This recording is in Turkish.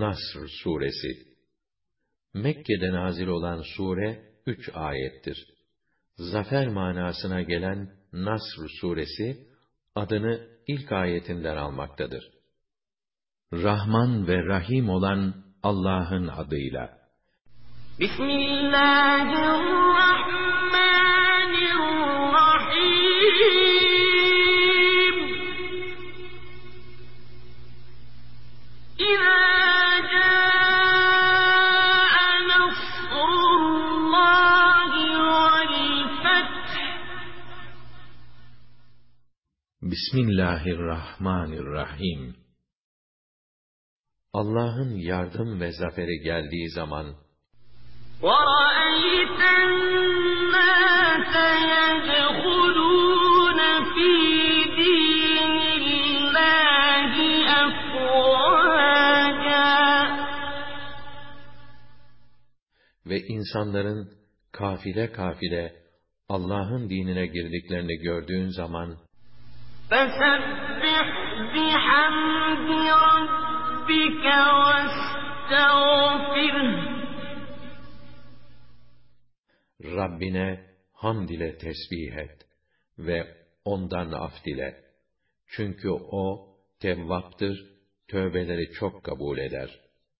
Nasr suresi Mekke'de nazil olan sure üç ayettir. Zafer manasına gelen Nasr suresi adını ilk ayetinden almaktadır. Rahman ve Rahim olan Allah'ın adıyla. Bismillahirrahmanirrahim. İzâ Bismillahirrahmanirrahim. Allah'ın yardım ve zaferi geldiği zaman وَرَأَيْتَ النَّاسَ يَدْخُلُونَ فِي دِينِ اللَّهِ أَفْوَاجًا ve insanların kafile kafile Allah'ın dinine girdiklerini gördüğün zaman فَسَبِّحْ بِحَمْدِ رَبِّكَ وَاسْتَغْفِرْهُ Rabbine hamd ile tesbih et ve ondan af dile. Çünkü o tevvaptır, tövbeleri çok kabul eder.